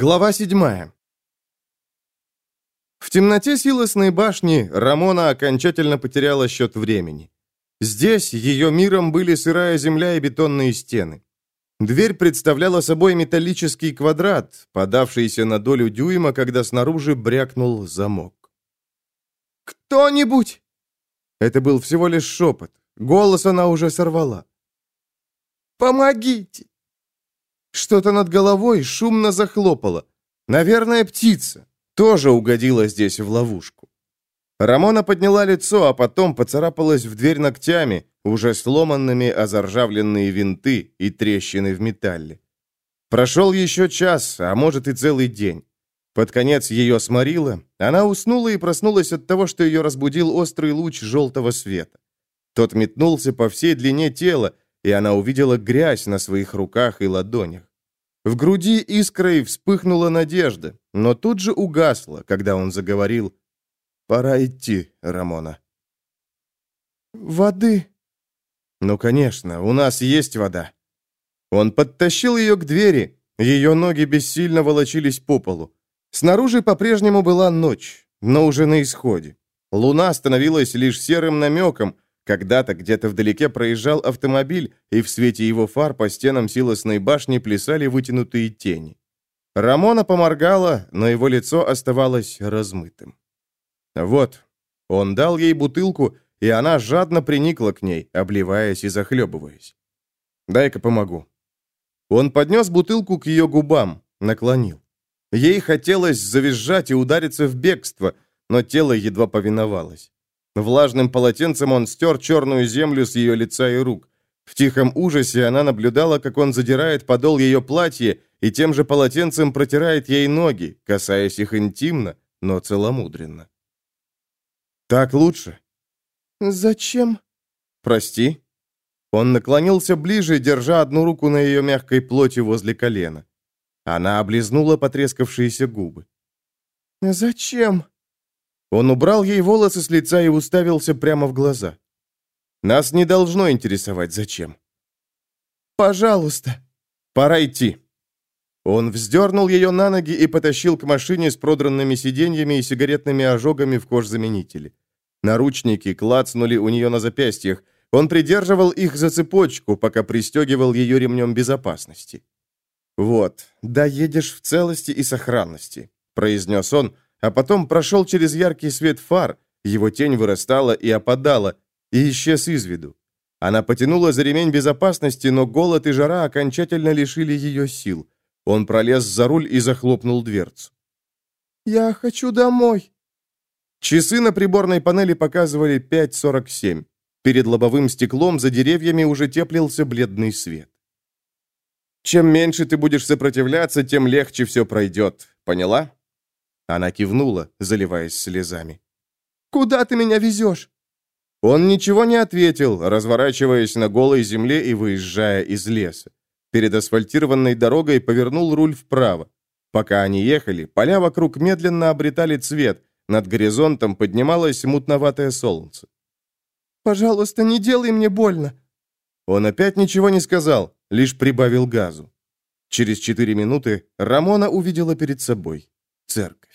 Глава 7. В темноте силосной башни Рамона окончательно потеряла счет времени. Здесь ее миром были сырая земля и бетонные стены. Дверь представляла собой металлический квадрат, подавшийся на долю дюйма, когда снаружи брякнул замок. «Кто-нибудь!» Это был всего лишь шепот. Голос она уже сорвала. «Помогите!» Что-то над головой шумно захлопало. Наверное, птица. Тоже угодила здесь в ловушку. Рамона подняла лицо, а потом поцарапалась в дверь ногтями, уже сломанными озаржавленные винты и трещины в металле. Прошел еще час, а может и целый день. Под конец ее сморило, она уснула и проснулась от того, что ее разбудил острый луч желтого света. Тот метнулся по всей длине тела, и она увидела грязь на своих руках и ладонях. В груди искрой вспыхнула надежда, но тут же угасла, когда он заговорил «Пора идти, Рамона». «Воды?» «Ну, конечно, у нас есть вода». Он подтащил ее к двери, ее ноги бессильно волочились по полу. Снаружи по-прежнему была ночь, но уже на исходе. Луна становилась лишь серым намеком, когда-то где-то вдалеке проезжал автомобиль, и в свете его фар по стенам силосной башни плясали вытянутые тени. Рамона поморгала, но его лицо оставалось размытым. Вот, он дал ей бутылку, и она жадно приникла к ней, обливаясь и захлебываясь. «Дай-ка помогу». Он поднес бутылку к ее губам, наклонил. Ей хотелось завизжать и удариться в бегство, но тело едва повиновалось. Влажным полотенцем он стер черную землю с ее лица и рук. В тихом ужасе она наблюдала, как он задирает подол ее платья и тем же полотенцем протирает ей ноги, касаясь их интимно, но целомудренно. «Так лучше». «Зачем?» «Прости». Он наклонился ближе, держа одну руку на ее мягкой плоти возле колена. Она облизнула потрескавшиеся губы. «Зачем?» Он убрал ей волосы с лица и уставился прямо в глаза. «Нас не должно интересовать, зачем». «Пожалуйста». «Пора идти». Он вздернул ее на ноги и потащил к машине с продранными сиденьями и сигаретными ожогами в кожзаменителе. Наручники клацнули у нее на запястьях. Он придерживал их за цепочку, пока пристегивал ее ремнем безопасности. «Вот, доедешь в целости и сохранности», — произнес он, — а потом прошел через яркий свет фар, его тень вырастала и опадала, и исчез из виду. Она потянула за ремень безопасности, но голод и жара окончательно лишили ее сил. Он пролез за руль и захлопнул дверцу. «Я хочу домой». Часы на приборной панели показывали 5.47. Перед лобовым стеклом за деревьями уже теплился бледный свет. «Чем меньше ты будешь сопротивляться, тем легче все пройдет. Поняла?» Она кивнула, заливаясь слезами. «Куда ты меня везешь?» Он ничего не ответил, разворачиваясь на голой земле и выезжая из леса. Перед асфальтированной дорогой повернул руль вправо. Пока они ехали, поля вокруг медленно обретали цвет, над горизонтом поднималось мутноватое солнце. «Пожалуйста, не делай мне больно!» Он опять ничего не сказал, лишь прибавил газу. Через четыре минуты Рамона увидела перед собой церковь.